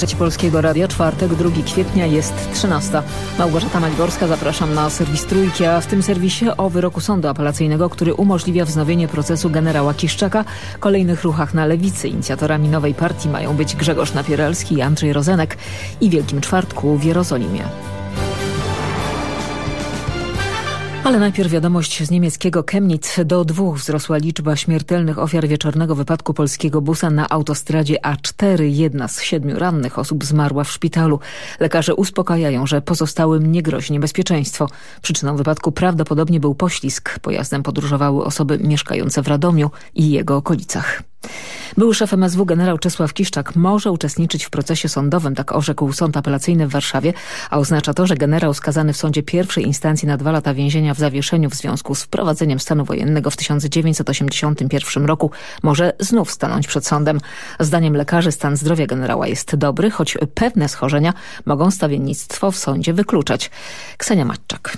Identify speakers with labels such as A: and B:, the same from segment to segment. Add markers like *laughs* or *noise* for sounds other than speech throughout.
A: Trzeci Polskiego Radia, czwartek, 2 kwietnia jest 13. Małgorzata Maliborska, zapraszam na serwis Trójki, a w tym serwisie o wyroku sądu apelacyjnego, który umożliwia wznowienie procesu generała Kiszczaka, kolejnych ruchach na lewicy. Inicjatorami nowej partii mają być Grzegorz Napieralski i Andrzej Rozenek i Wielkim Czwartku w Jerozolimie. Ale najpierw wiadomość z niemieckiego Chemnitz. Do dwóch wzrosła liczba śmiertelnych ofiar wieczornego wypadku polskiego busa na autostradzie A4. Jedna z siedmiu rannych osób zmarła w szpitalu. Lekarze uspokajają, że pozostałym nie grozi niebezpieczeństwo. Przyczyną wypadku prawdopodobnie był poślizg. Pojazdem podróżowały osoby mieszkające w Radomiu i jego okolicach. Były szef MSW generał Czesław Kiszczak może uczestniczyć w procesie sądowym, tak orzekł sąd apelacyjny w Warszawie, a oznacza to, że generał skazany w sądzie pierwszej instancji na dwa lata więzienia w zawieszeniu w związku z wprowadzeniem stanu wojennego w 1981 roku może znów stanąć przed sądem. Zdaniem lekarzy stan zdrowia generała jest dobry, choć pewne schorzenia mogą stawiennictwo w sądzie wykluczać. Ksenia Matczak.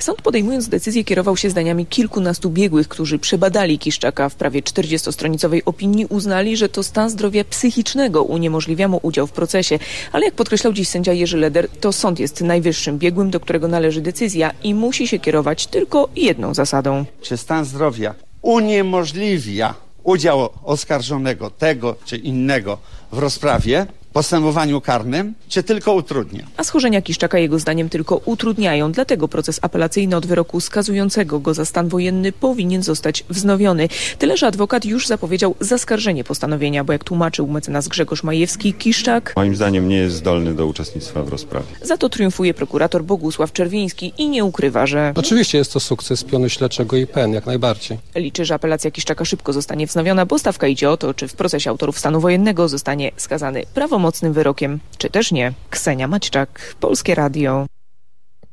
B: Sąd podejmując decyzję kierował się zdaniami kilkunastu biegłych, którzy przebadali Kiszczaka. W prawie 40-stronicowej opinii uznali, że to stan zdrowia psychicznego uniemożliwia mu udział w procesie. Ale jak podkreślał dziś sędzia Jerzy Leder, to sąd jest najwyższym biegłym, do którego należy decyzja i musi się kierować tylko jedną zasadą.
C: Czy stan zdrowia uniemożliwia udział oskarżonego tego czy innego w rozprawie, postępowaniu karnym, czy tylko utrudnia?
B: A schorzenia Kiszczaka jego zdaniem tylko utrudniają, dlatego proces apelacyjny od wyroku skazującego go za stan wojenny powinien zostać wznowiony. Tyle, że adwokat już zapowiedział zaskarżenie postanowienia, bo jak tłumaczył mecenas Grzegorz Majewski, Kiszczak
D: moim zdaniem nie jest zdolny do uczestnictwa w rozprawie.
B: za to triumfuje prokurator Bogusław Czerwiński i nie ukrywa, że
E: Oczywiście jest to sukces pionu śledczego IPN, jak najbardziej.
B: liczy, że apelacja Kiszczaka szybko zostanie wznowiona, bo stawka idzie o to, czy w procesie autorów stanu wojennego zostanie skazany prawomocnym wyrokiem, czy też nie. Ksenia Maćczak, Polskie Radio.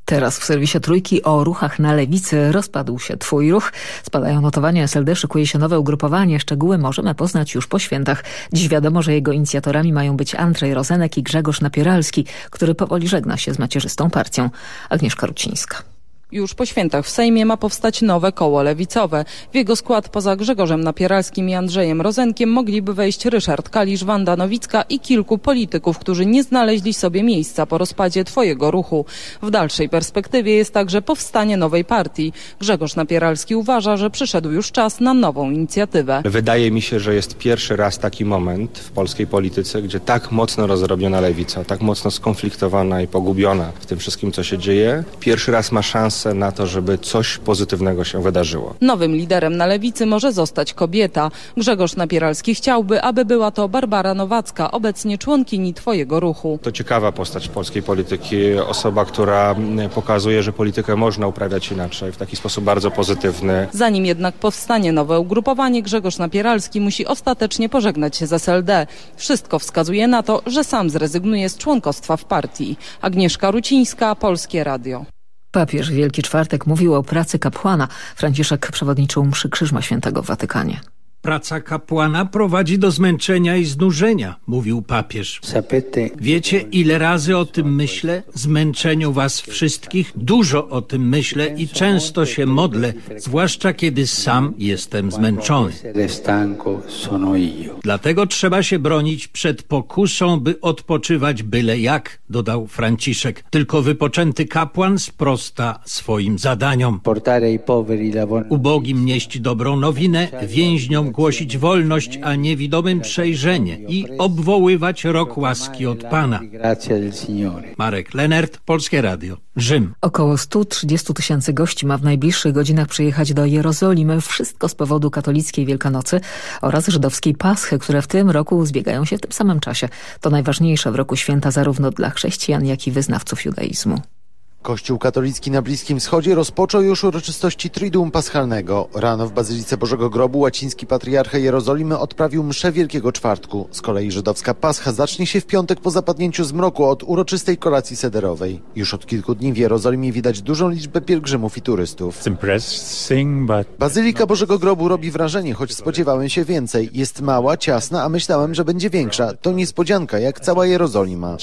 A: Teraz w serwisie Trójki o ruchach na lewicy rozpadł się Twój ruch. Spadają notowania SLD, szykuje się nowe ugrupowanie. Szczegóły możemy poznać już po świętach. Dziś wiadomo, że jego inicjatorami mają być Andrzej Rozenek i Grzegorz Napieralski, który powoli żegna się z macierzystą partią. Agnieszka Rucińska.
F: Już po świętach w Sejmie ma powstać nowe koło lewicowe. W jego skład poza Grzegorzem Napieralskim i Andrzejem Rozenkiem mogliby wejść Ryszard Kalisz, Wanda Nowicka i kilku polityków, którzy nie znaleźli sobie miejsca po rozpadzie Twojego ruchu. W dalszej perspektywie jest także powstanie nowej partii. Grzegorz Napieralski uważa, że przyszedł już czas na nową inicjatywę.
G: Wydaje mi się, że jest pierwszy raz taki moment w polskiej polityce, gdzie tak mocno rozrobiona lewica, tak mocno skonfliktowana i pogubiona w tym wszystkim, co się dzieje, pierwszy raz ma szansę na to, żeby coś pozytywnego się wydarzyło.
F: Nowym liderem na lewicy może zostać kobieta. Grzegorz Napieralski chciałby, aby była to Barbara Nowacka, obecnie członkini Twojego ruchu.
G: To ciekawa postać polskiej polityki, osoba, która mm, pokazuje, że politykę można uprawiać inaczej, w taki sposób bardzo pozytywny.
F: Zanim jednak powstanie nowe ugrupowanie, Grzegorz Napieralski musi ostatecznie pożegnać się z SLD. Wszystko wskazuje na to, że sam zrezygnuje z członkostwa w partii. Agnieszka Rucińska, Polskie Radio.
A: Papież Wielki Czwartek mówił o pracy kapłana. Franciszek przewodniczył mszy Krzyżma Świętego w Watykanie.
H: Praca kapłana prowadzi do zmęczenia i znużenia, mówił papież. Wiecie, ile razy o tym myślę? Zmęczeniu was wszystkich? Dużo o tym myślę i często się modlę, zwłaszcza kiedy sam jestem zmęczony. Dlatego trzeba się bronić przed pokusą, by odpoczywać byle jak, dodał Franciszek. Tylko wypoczęty kapłan sprosta swoim zadaniom. Ubogim nieść dobrą nowinę, więźniom głosić wolność, a niewidomym przejrzenie i obwoływać rok łaski od Pana. Marek Lenert, Polskie Radio, Rzym.
A: Około 130 tysięcy gości ma w najbliższych godzinach przyjechać do Jerozolimy. Wszystko z powodu katolickiej Wielkanocy oraz żydowskiej Paschy, które w tym roku zbiegają się w tym samym czasie. To najważniejsze w roku święta zarówno dla chrześcijan, jak i wyznawców judaizmu.
I: Kościół katolicki na Bliskim Wschodzie rozpoczął już uroczystości Triduum Paschalnego. Rano w Bazylice Bożego Grobu łaciński patriarcha Jerozolimy odprawił mszę Wielkiego Czwartku. Z kolei żydowska Pascha zacznie się w piątek po zapadnięciu zmroku od uroczystej kolacji sederowej. Już od kilku dni w Jerozolimie widać dużą liczbę pielgrzymów i turystów. Bazylika Bożego Grobu robi wrażenie, choć spodziewałem się więcej. Jest mała, ciasna, a myślałem, że będzie większa. To niespodzianka, jak cała Jerozolima.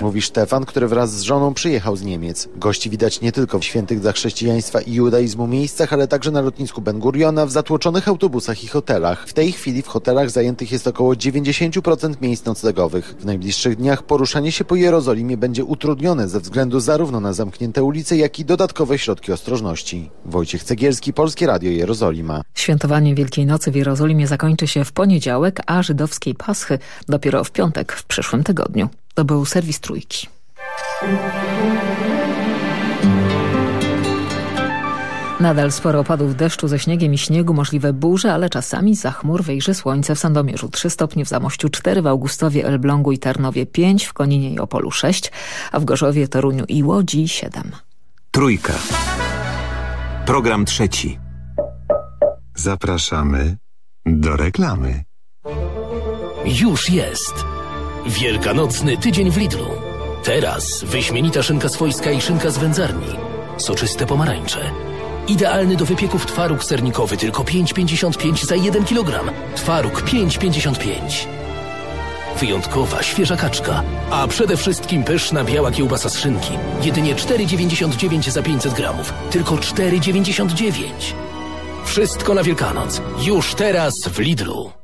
I: Mówi Stefan, który wraz z żoną przyjechał przyjechał z Niemiec. Gości widać nie tylko w świętych dla chrześcijaństwa i judaizmu miejscach, ale także na lotnisku Ben Guriona, w zatłoczonych autobusach i hotelach. W tej chwili w hotelach zajętych jest około 90% miejsc noclegowych. W najbliższych dniach poruszanie się po Jerozolimie będzie utrudnione ze względu zarówno na zamknięte ulice, jak i dodatkowe środki ostrożności. Wojciech Cegielski, Polskie Radio Jerozolima.
A: Świętowanie Wielkiej Nocy w Jerozolimie zakończy się w poniedziałek, a żydowskiej Paschy dopiero w piątek w przyszłym tygodniu. To był serwis Trójki. Nadal sporo opadów deszczu ze śniegiem i śniegu, możliwe burze, ale czasami za chmur wyjrzy słońce w Sandomierzu 3 stopnie, w Zamościu 4, w Augustowie, Elblągu i Tarnowie 5, w Koninie i Opolu 6, a w Gorzowie, Toruniu i Łodzi 7.
J: Trójka. Program trzeci.
K: Zapraszamy do reklamy.
L: Już jest. Wielkanocny tydzień w Lidlu. Teraz wyśmienita szynka swojska i szynka z wędzarni. Soczyste pomarańcze. Idealny do wypieków twaróg sernikowy, tylko 5,55 za 1 kg. Twaróg 5,55. Wyjątkowa, świeża kaczka, a przede wszystkim pyszna biała kiełbasa z szynki. Jedynie 4,99 za 500 gramów. Tylko 4,99. Wszystko na Wielkanoc. Już teraz w Lidlu.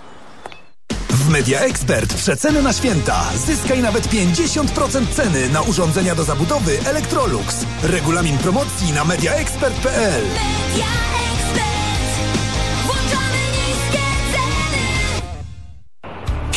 M: W Media Expert przeceny na święta. Zyskaj nawet 50% ceny na urządzenia do zabudowy Electrolux. Regulamin promocji na mediaexpert.pl. Media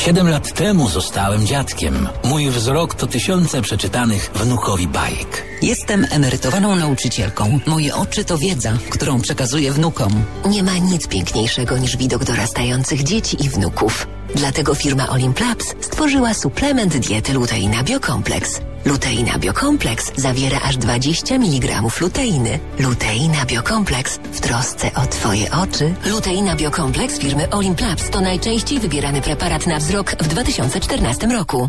L: Siedem lat temu zostałem dziadkiem. Mój wzrok to tysiące przeczytanych wnukowi bajek.
N: Jestem emerytowaną nauczycielką. Moje oczy to wiedza, którą przekazuję wnukom. Nie ma nic piękniejszego niż widok dorastających dzieci i wnuków. Dlatego firma Olimplabs stworzyła suplement diety Luteina Biokompleks. Luteina Biokompleks zawiera aż 20 mg luteiny. Luteina Biokompleks w trosce o Twoje oczy. Luteina Biokompleks firmy Olimplabs to najczęściej wybierany preparat na wzrok w 2014 roku.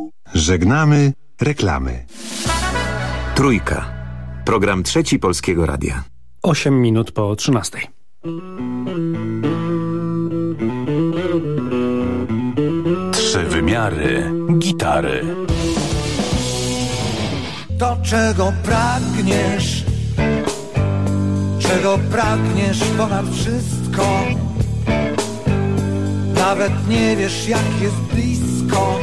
K: Żegnamy reklamy.
J: Trójka. Program trzeci Polskiego Radia.
O: 8 minut po 13.
L: Trzy wymiary gitary.
P: To czego pragniesz? Czego pragniesz ponad wszystko? Nawet nie wiesz jak jest blisko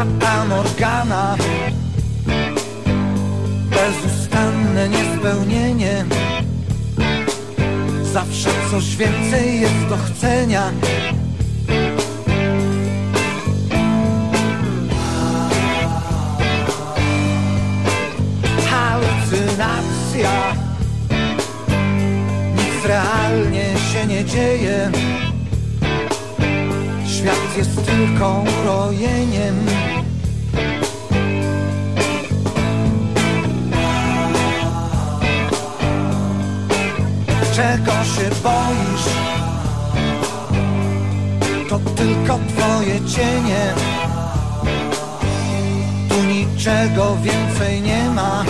P: Fata Morgana. Bezustanne niespełnienie. Zawsze coś więcej jest do chcenia. Halucynacja. Nic realnie się nie dzieje. Świat jest tylko urojeniem Czego się boisz? To tylko twoje cienie Tu niczego więcej nie ma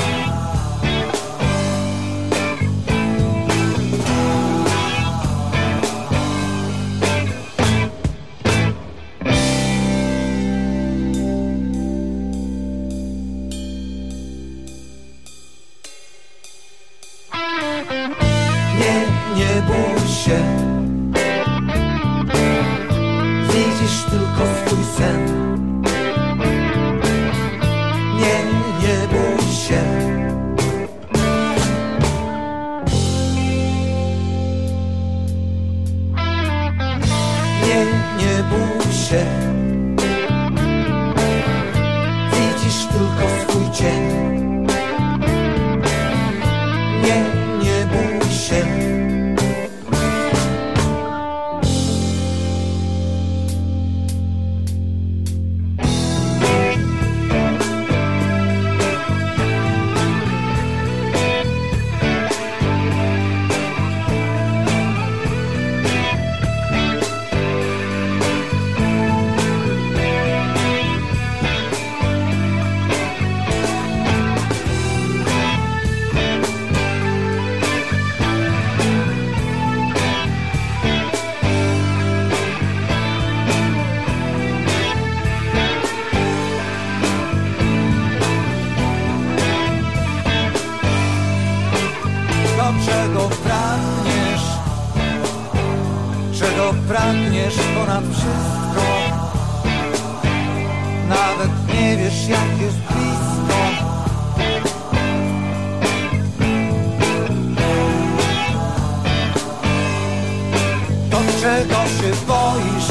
P: czego się boisz.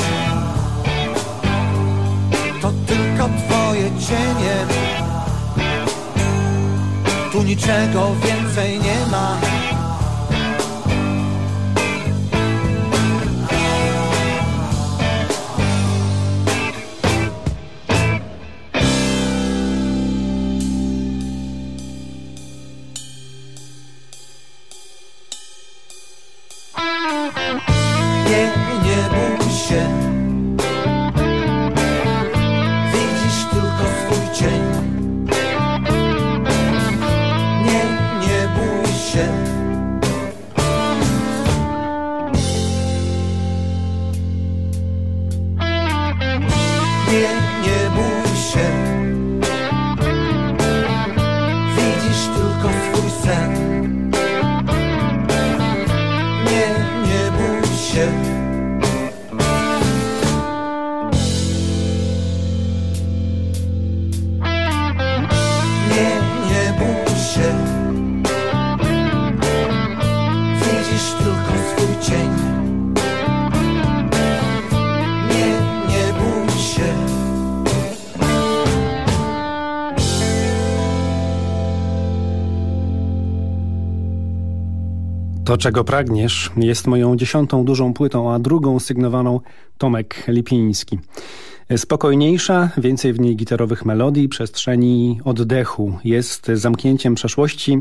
P: To tylko twoje cienie. Tu niczego więcej nie ma
Q: To, czego pragniesz, jest moją dziesiątą dużą płytą, a drugą sygnowaną Tomek Lipiński. Spokojniejsza, więcej w niej gitarowych melodii, przestrzeni oddechu. Jest zamknięciem przeszłości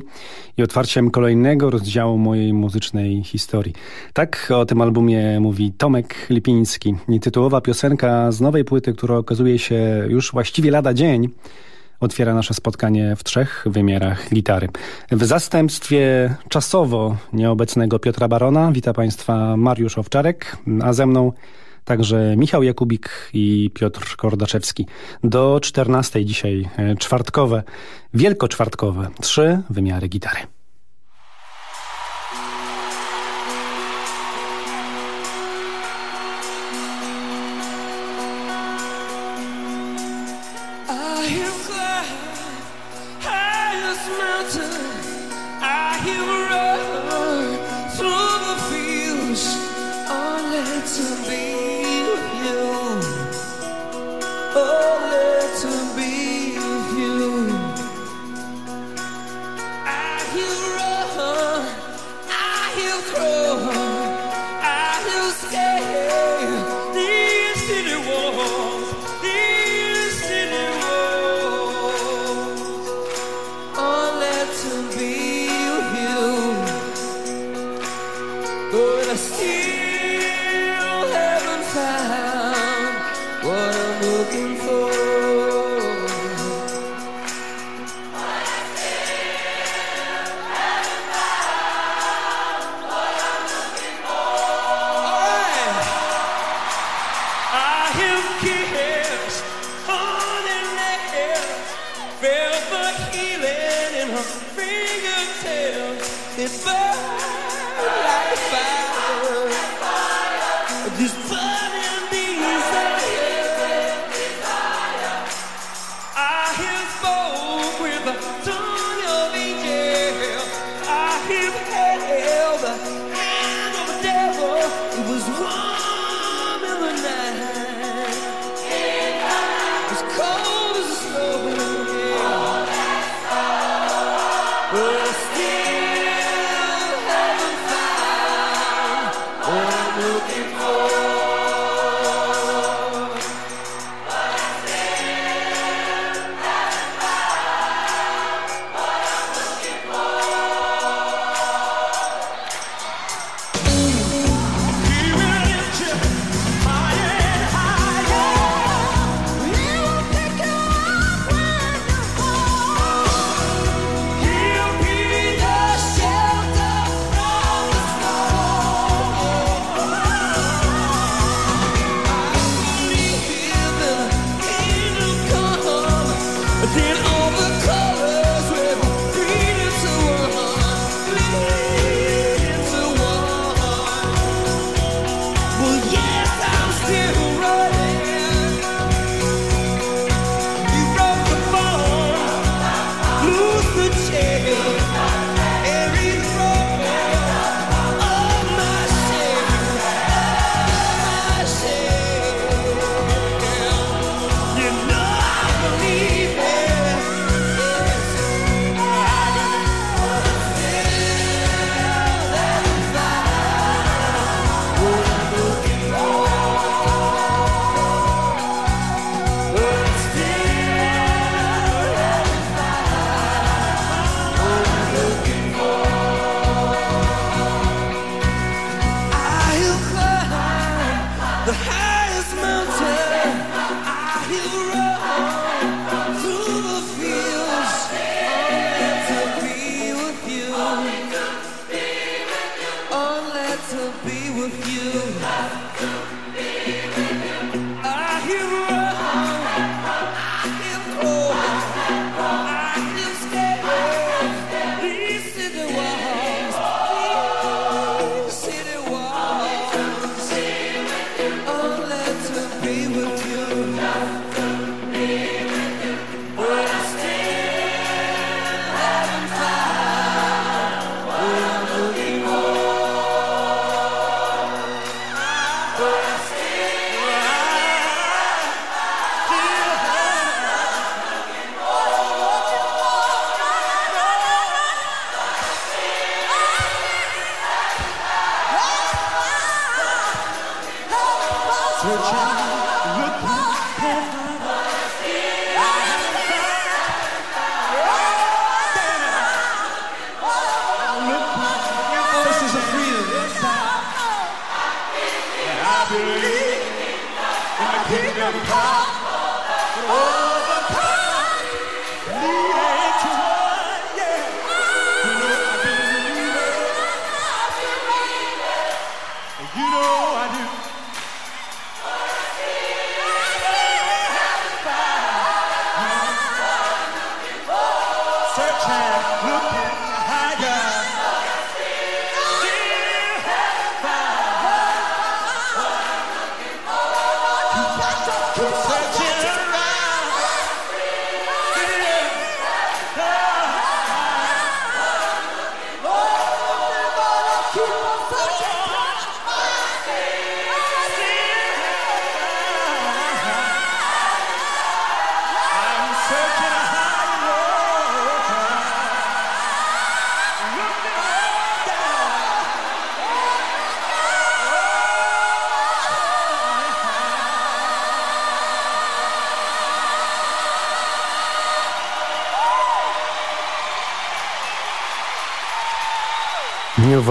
Q: i otwarciem kolejnego rozdziału mojej muzycznej historii. Tak o tym albumie mówi Tomek Lipiński. Tytułowa piosenka z nowej płyty, która okazuje się już właściwie lada dzień, otwiera nasze spotkanie w trzech wymiarach gitary. W zastępstwie czasowo nieobecnego Piotra Barona wita Państwa Mariusz Owczarek, a ze mną także Michał Jakubik i Piotr Kordaczewski. Do 14 dzisiaj e, czwartkowe, wielkoczwartkowe, trzy wymiary gitary. one.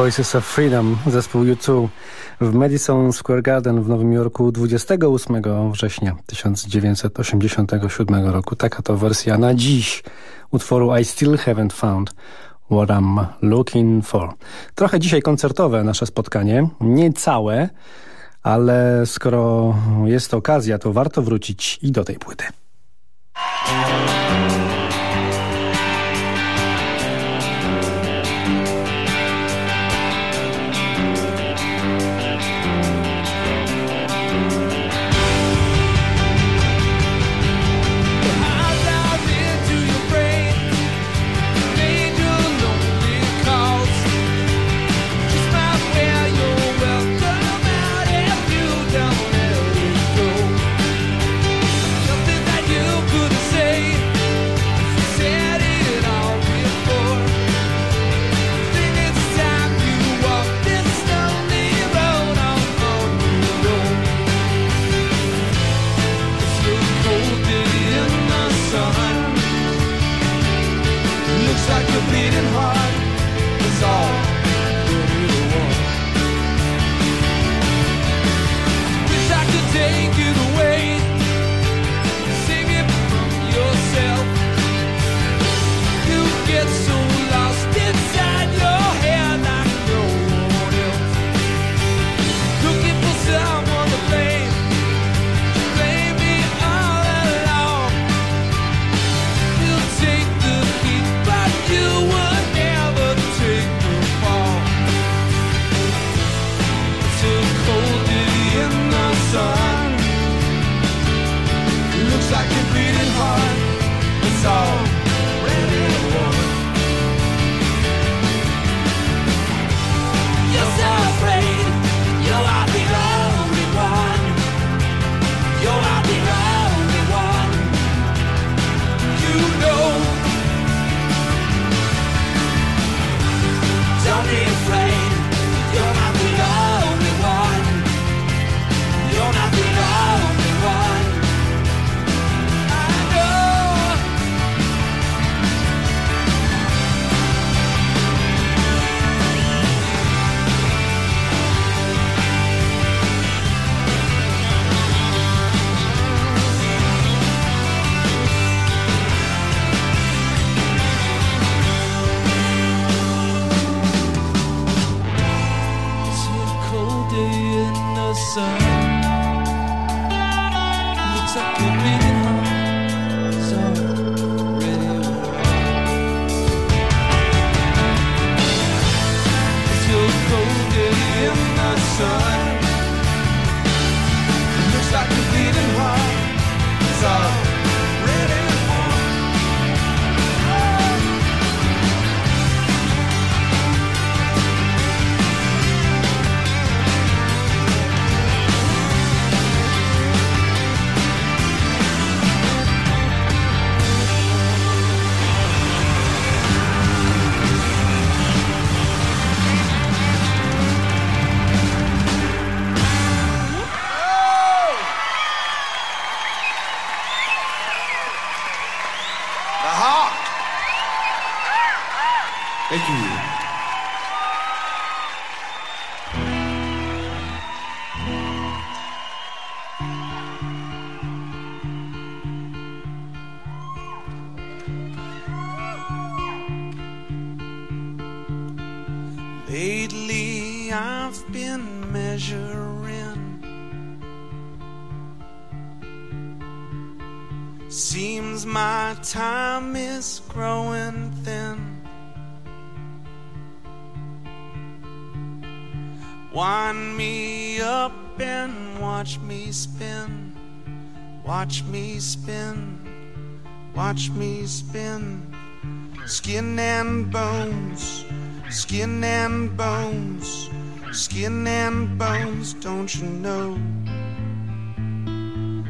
Q: Voices of Freedom, zespół U2 w Madison Square Garden w Nowym Jorku 28 września 1987 roku. Taka to wersja na dziś utworu I Still Haven't Found What I'm Looking For. Trochę dzisiaj koncertowe nasze spotkanie, nie całe, ale skoro jest okazja, to warto wrócić i do tej płyty.
E: Spin. Watch me spin. Watch me spin. Skin and bones. Skin and bones, skin and bones, don't you know?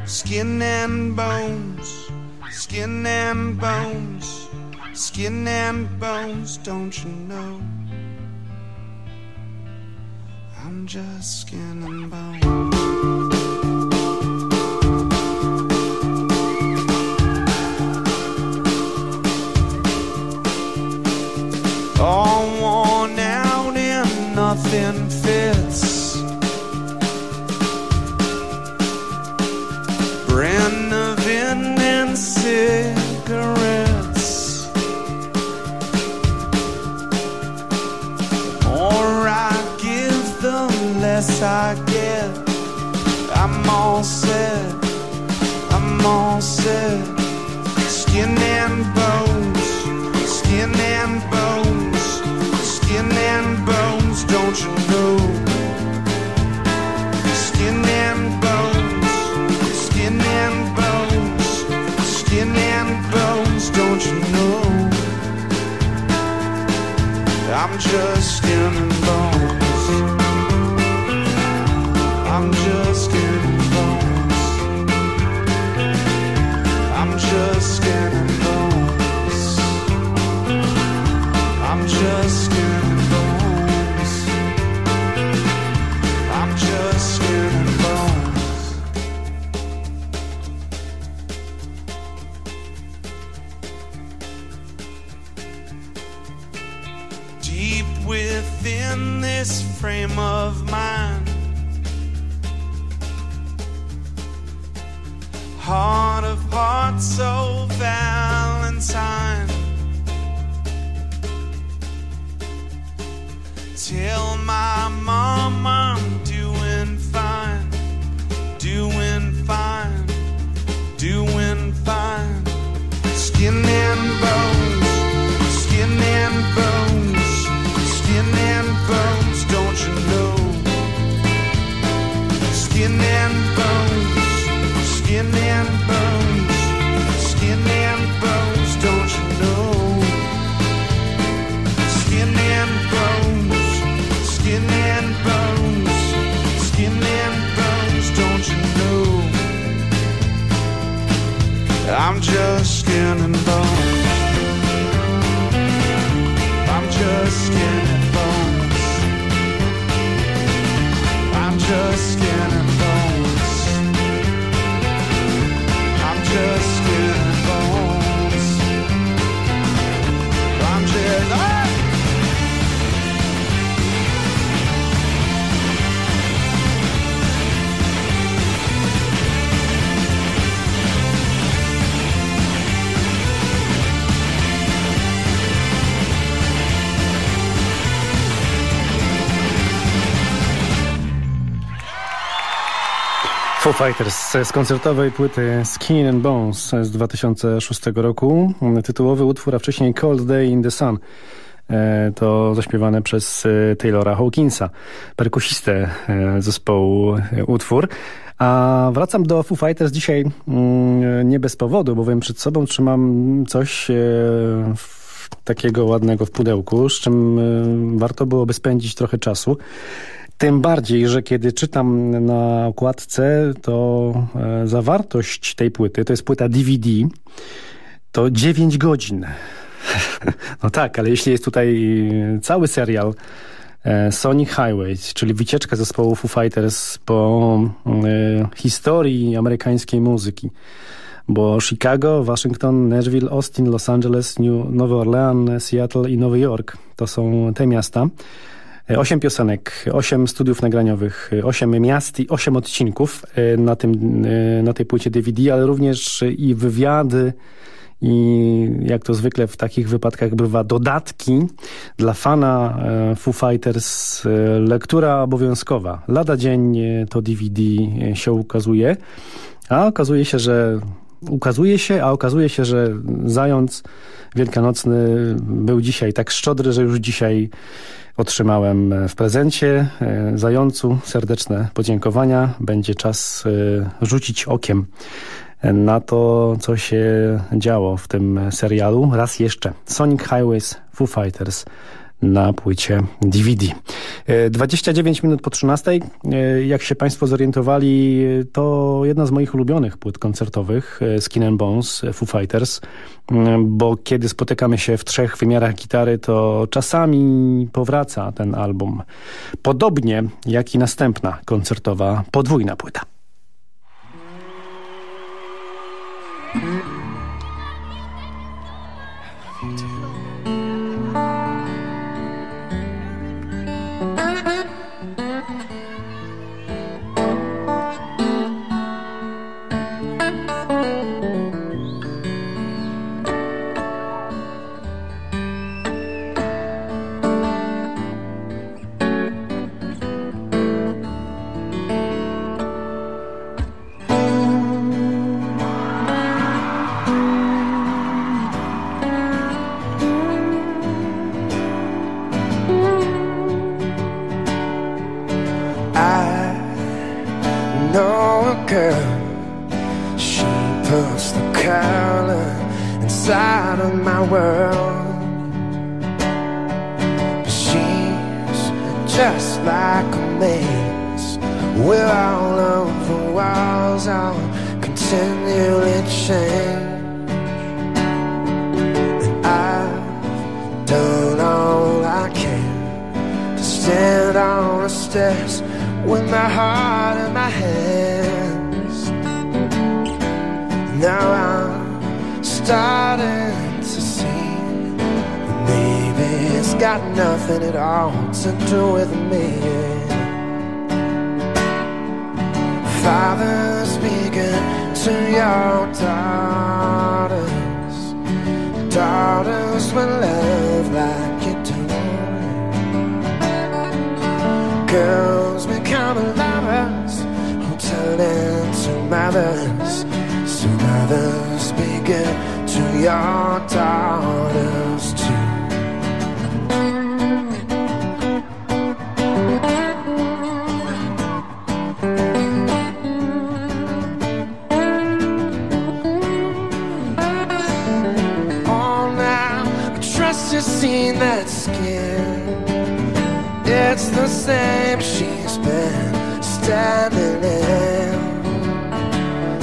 E: Skin and bones, skin and bones, skin and bones, don't you know? I'm just skin and bones. All worn out and nothing fits. Brennivin and cigarettes. The more I give, the less I get. I'm all set. I'm all set. Just skin I'm just skin and bones. I'm just skin and bones. I'm just skin and bones.
O: Foo Fighters z koncertowej płyty Skin and Bones z 2006 roku. Tytułowy utwór, a wcześniej Cold Day in the Sun. E, to zaśpiewane przez e, Taylora Hawkinsa, perkusistę e, zespołu utwór. A wracam do Foo Fighters dzisiaj mm, nie bez powodu, bowiem przed sobą trzymam coś takiego ładnego w pudełku, z czym warto byłoby spędzić trochę czasu. Tym bardziej, że kiedy czytam na okładce, to e, zawartość tej płyty, to jest płyta DVD, to 9 godzin. *laughs* no tak, ale jeśli jest tutaj cały serial e, Sonic Highway, czyli wycieczka zespołu Foo Fighters po e, historii amerykańskiej muzyki, bo Chicago, Waszyngton, Nashville, Austin, Los Angeles, New, Nowy Orleans, Seattle i Nowy Jork to są te miasta. Osiem piosenek, osiem studiów nagraniowych, osiem miast i osiem odcinków e, na, tym, e, na tej płycie DVD, ale również i wywiady i jak to zwykle w takich wypadkach bywa dodatki dla fana e, Foo Fighters, lektura obowiązkowa. Lada dzień to DVD się ukazuje, a okazuje się, że ukazuje się, a okazuje się, że zając wielkanocny był dzisiaj tak szczodry, że już dzisiaj otrzymałem w prezencie. E, zającu serdeczne podziękowania. Będzie czas e, rzucić okiem na to, co się działo w tym serialu. Raz jeszcze. Sonic Highways, Foo Fighters na płycie DVD. 29 e, minut po 13. E, jak się Państwo zorientowali, to jedna z moich ulubionych płyt koncertowych e, Skin and Bones, Foo Fighters, bo kiedy spotykamy się w trzech wymiarach gitary, to czasami powraca ten album. Podobnie jak i następna koncertowa podwójna płyta.
R: All long the walls are continually change And I've done all I can To stand on the steps With my heart in my hands. Now I'm starting to see Maybe it's got nothing at all to do with me. be speaking to your daughters. Daughters will love like you do. Girls become lovers who turn into mothers. So mothers speaking to your daughters too. The same she's been standing in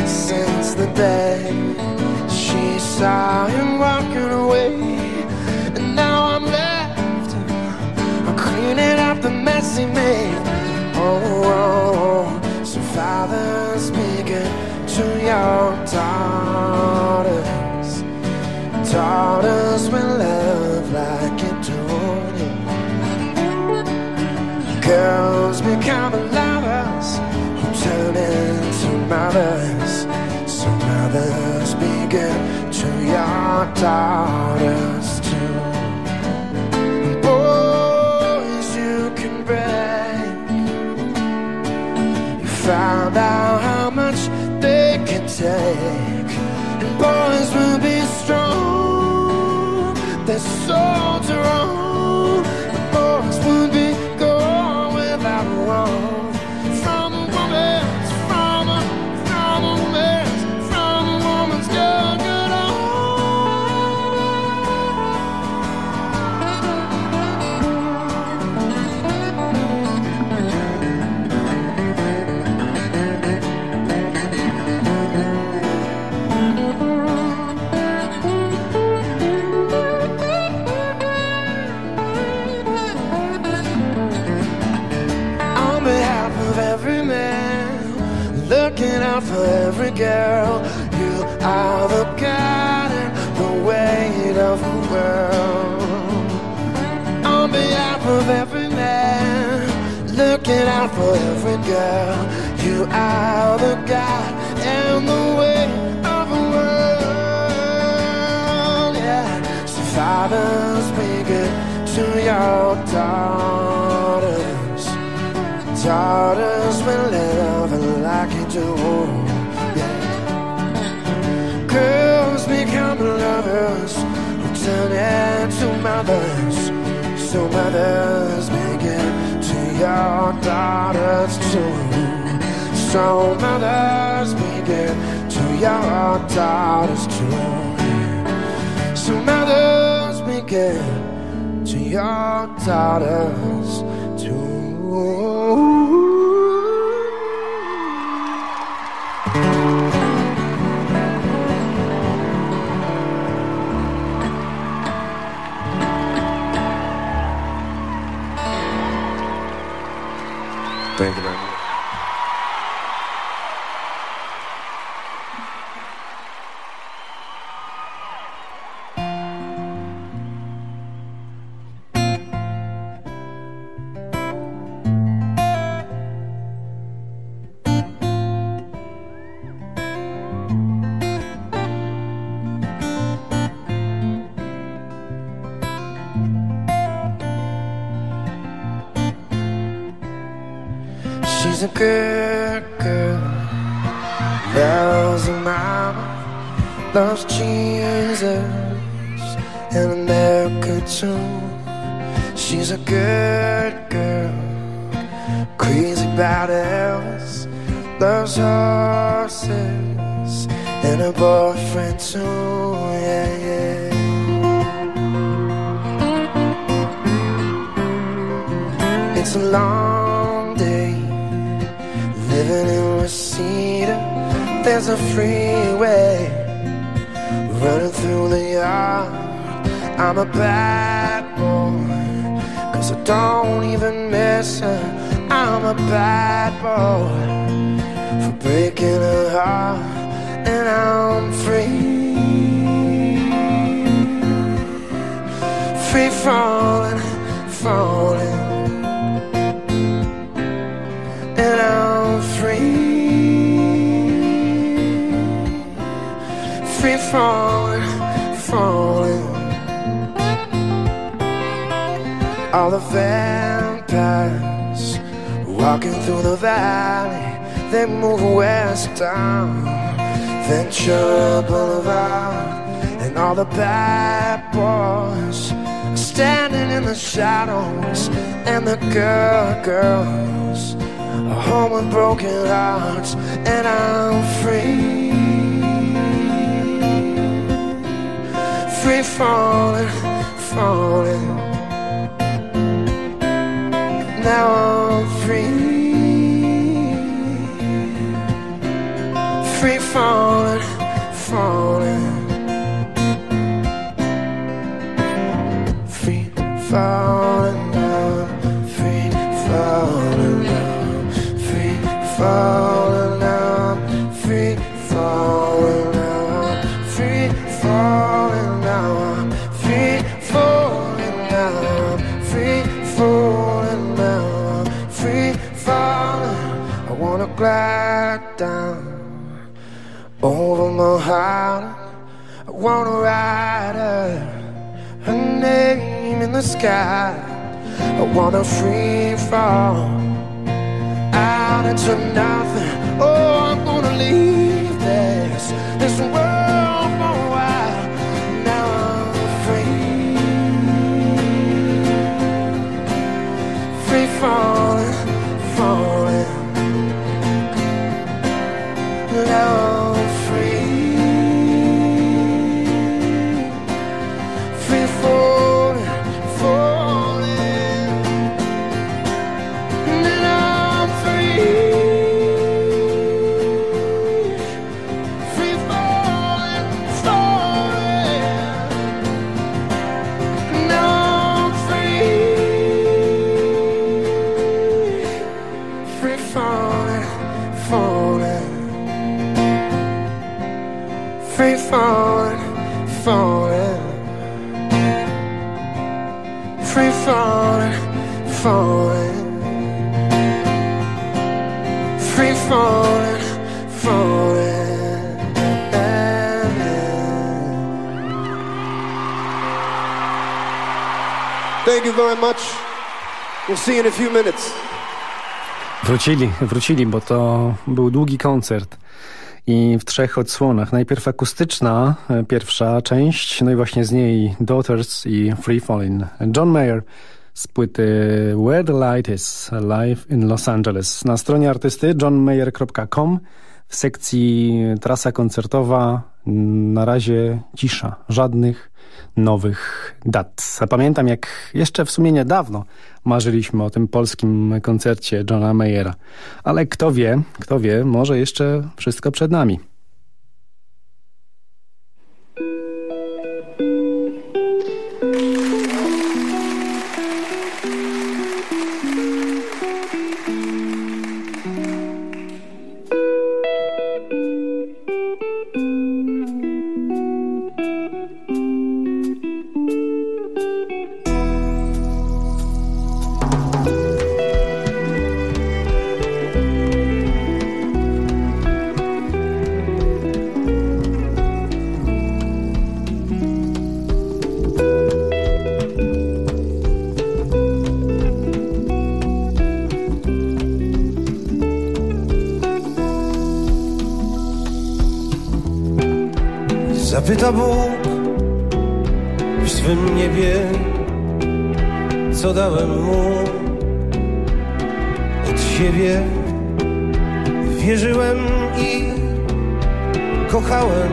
R: since the day she saw him walking away. And now I'm left, cleaning up the mess he made. Oh, oh, oh. so father speaking to your daughters, daughters will love Girls become lovers who turn into mothers. So mothers be good to your daughters for every girl. You are the God and the weight of the world. Yeah. So fathers, be good to your daughters daughters will love and like you do. Yeah. Girls become lovers who turn into mothers. So mothers your daughters too. So mothers begin to your daughters too. So mothers begin to your daughters All the vampires walking through the valley, they move west down Ventura Boulevard, and all the bad boys standing in the shadows, and the girl girls are home with broken hearts, and I'm free. Free falling, falling. Now I'm free. Free falling, falling. Free falling down, free falling down free falling over my heart, I wanna write her, her name in the sky. I wanna free fall out into nothing. Oh, I'm gonna leave this this world for a while. Now I'm free, free falling, falling. Now.
S: Thank you very much. We'll see you in a few minutes.
O: Wrócili, wrócili, bo to był długi koncert i w trzech odsłonach. Najpierw akustyczna, e, pierwsza część, no i właśnie z niej Daughters i Free Falling. John Mayer z płyty Where the Light Is, live in Los Angeles. Na stronie artysty johnmayer.com w sekcji trasa koncertowa na razie cisza, żadnych nowych dat. A pamiętam jak jeszcze w sumie niedawno marzyliśmy o tym polskim koncercie Johna Mayera. Ale kto wie, kto wie, może jeszcze wszystko przed nami.
T: Zapyta Bóg w swym niebie, co dałem mu od siebie. Wierzyłem i kochałem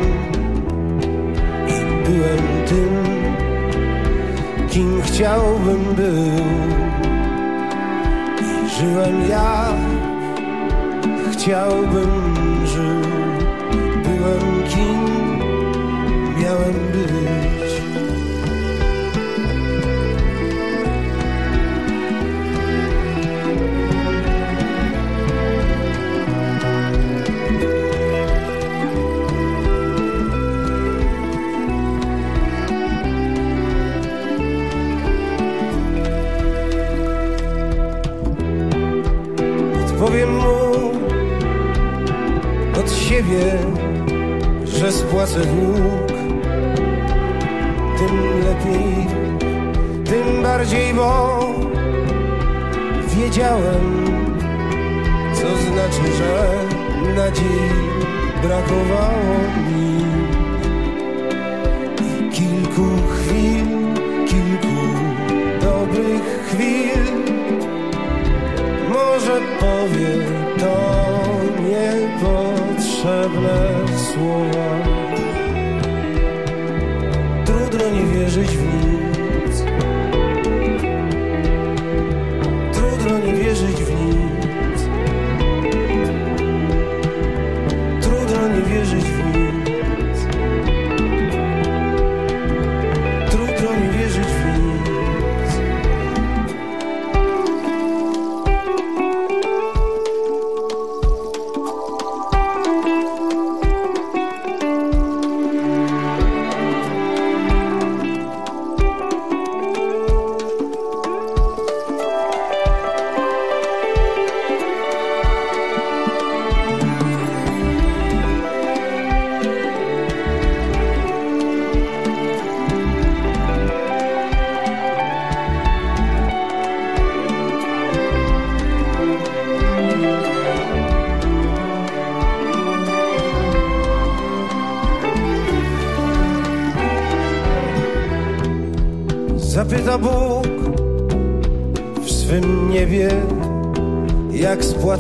T: i byłem tym, kim chciałbym był. I żyłem jak chciałbym żył. Byłem kim miałem być. Odpowiem mu od siebie, że spłacę dług lepiej, tym bardziej, bo wiedziałem, co znaczy, że nadziei brakowało mi. I kilku chwil, kilku dobrych chwil, może powie to niepotrzebne słowa wierzyć w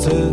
T: jak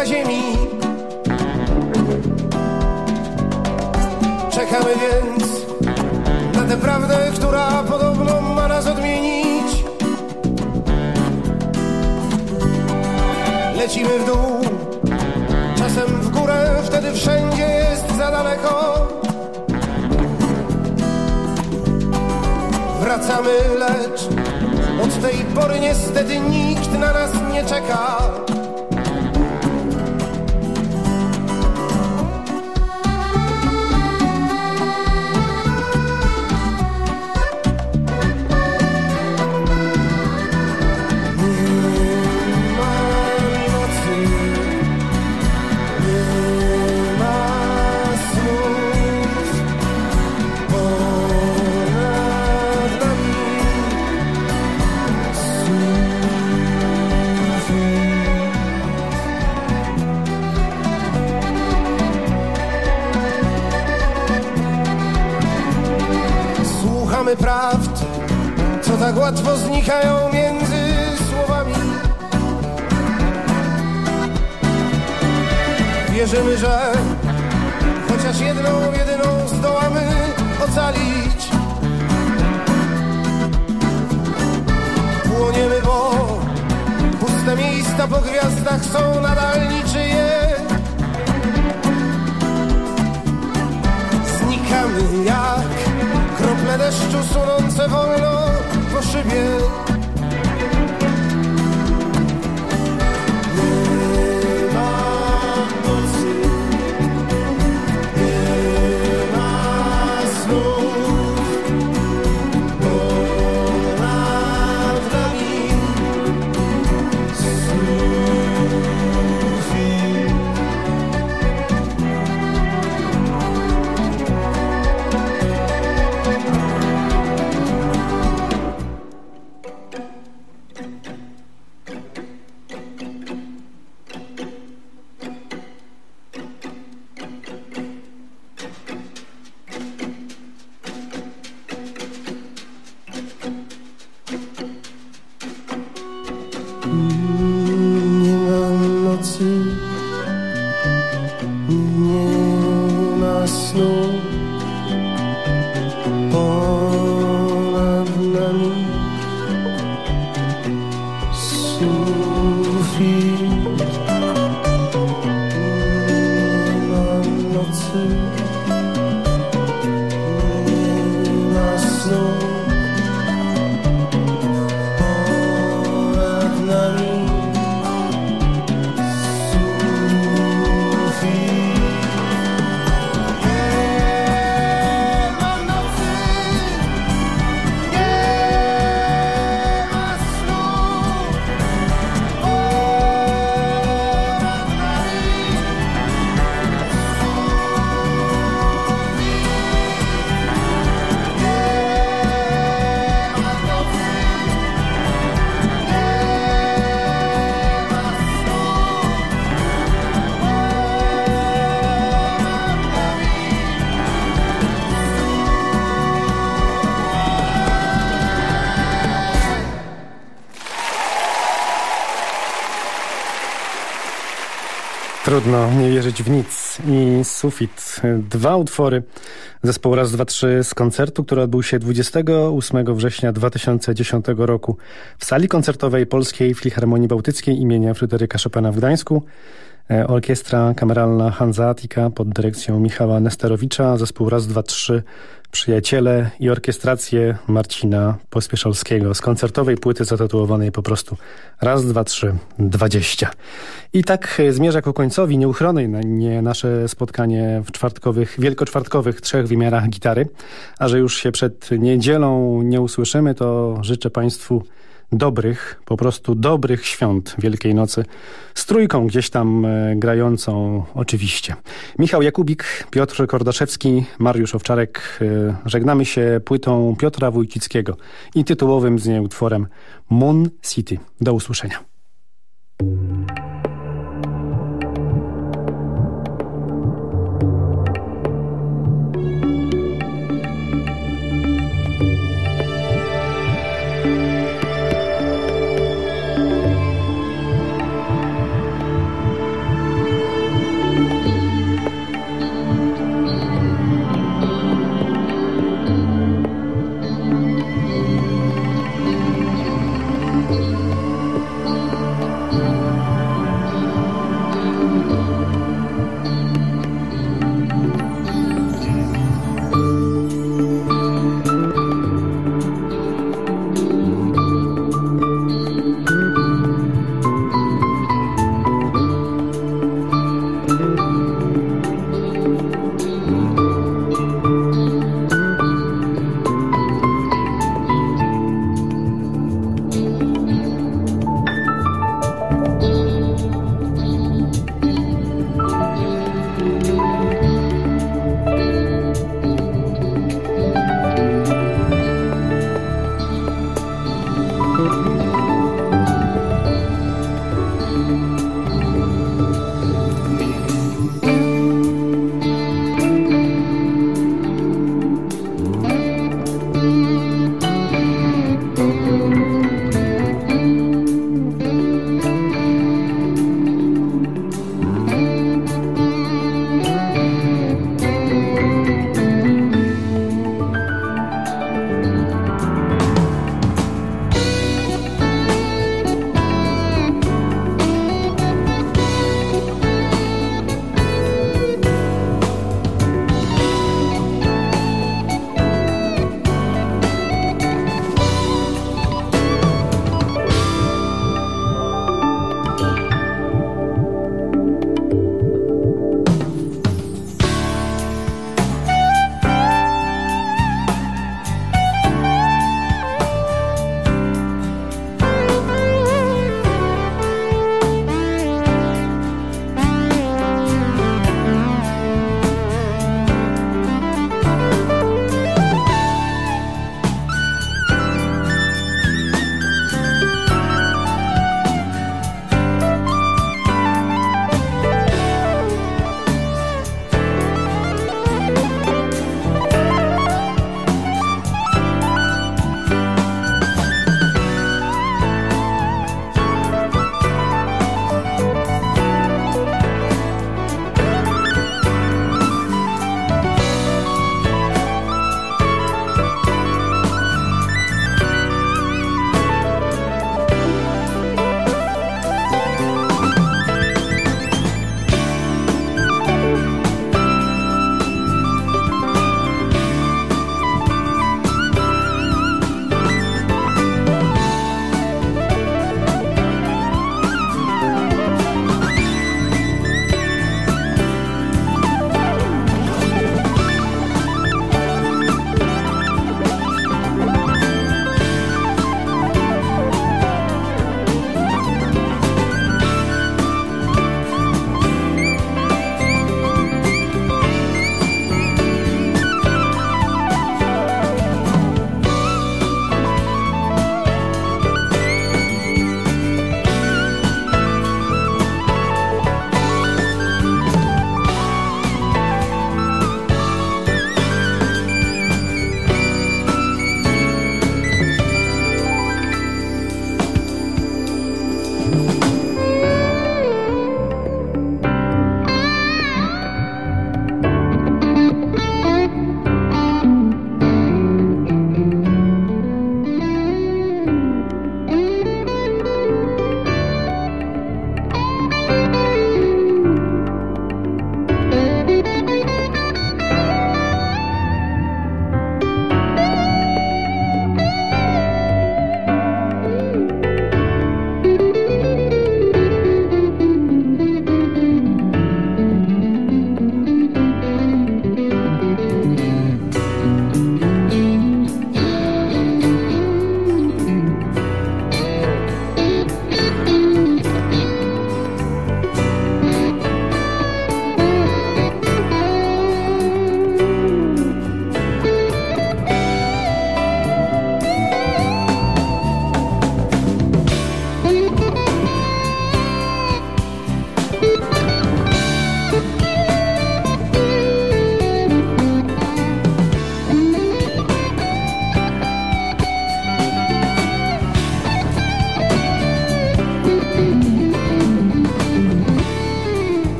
T: na ziemi. Czekamy więc na tę prawdę, która podobno ma nas odmienić. Lecimy w dół, czasem w górę, wtedy wszędzie jest za daleko. Wracamy, lecz od tej pory niestety nikt na nas nie czeka. Łatwo znikają między słowami. Wierzymy, że chociaż jedną, jedyną zdołamy ocalić. Płoniemy, bo puste miejsca po gwiazdach są nadal niczyje. Znikamy jak krople deszczu sunące wolno po szybie.
O: Trudno nie wierzyć w nic i sufit. Dwa utwory zespołu Raz, Dwa, Trzy z koncertu, który odbył się 28 września 2010 roku w sali koncertowej Polskiej Filharmonii Bałtyckiej imienia Fryderyka Chopina w Gdańsku. E, Orkiestra kameralna Hanseatica pod dyrekcją Michała Nesterowicza, zespół Raz, Dwa, Trzy, Przyjaciele i orkiestrację Marcina Pospieszalskiego z koncertowej płyty zatytułowanej po prostu Raz, Dwa, Trzy, Dwadzieścia. I tak e, zmierza ku końcowi nieuchronnej na nie nasze spotkanie w czwartkowych, wielkoczwartkowych trzech wymiarach gitary. A że już się przed niedzielą nie usłyszymy, to życzę Państwu dobrych, po prostu dobrych świąt Wielkiej Nocy z trójką gdzieś tam e, grającą oczywiście. Michał Jakubik, Piotr Kordaszewski, Mariusz Owczarek. E, żegnamy się płytą Piotra Wójcickiego i tytułowym z niej utworem Moon City. Do usłyszenia.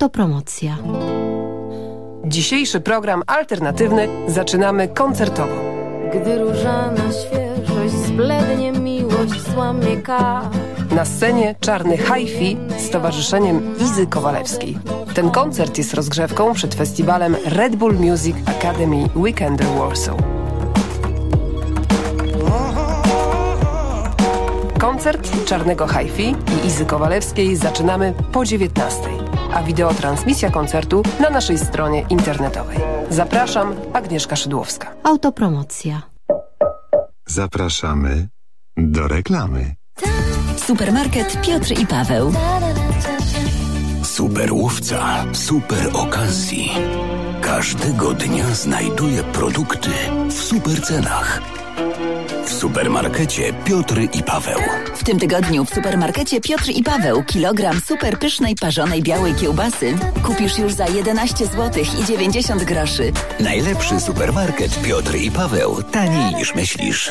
U: Autopromocja.
V: Dzisiejszy program alternatywny zaczynamy koncertowo.
W: Gdy różana świeżość zblednie miłość złamie kar.
V: Na scenie czarny hi-fi z towarzyszeniem Izy Kowalewskiej. Ten koncert jest rozgrzewką przed festiwalem Red Bull Music Academy Weekender Warsaw. Koncert Czarnego Hi-Fi i Izy Kowalewskiej zaczynamy po 19, a wideotransmisja koncertu na naszej stronie internetowej. Zapraszam, Agnieszka Szydłowska.
U: Autopromocja.
X: Zapraszamy do reklamy.
N: Supermarket Piotr i Paweł.
Y: Super łowca, super okazji. Każdego dnia znajduje produkty w super cenach. W supermarkecie Piotr i Paweł.
N: W tym tygodniu w supermarkecie Piotr i Paweł kilogram super pysznej parzonej białej kiełbasy kupisz już za 11 zł i 90 groszy.
Y: Najlepszy supermarket Piotr i Paweł. Taniej niż myślisz.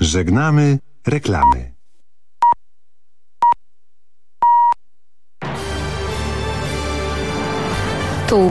X: Żegnamy reklamy.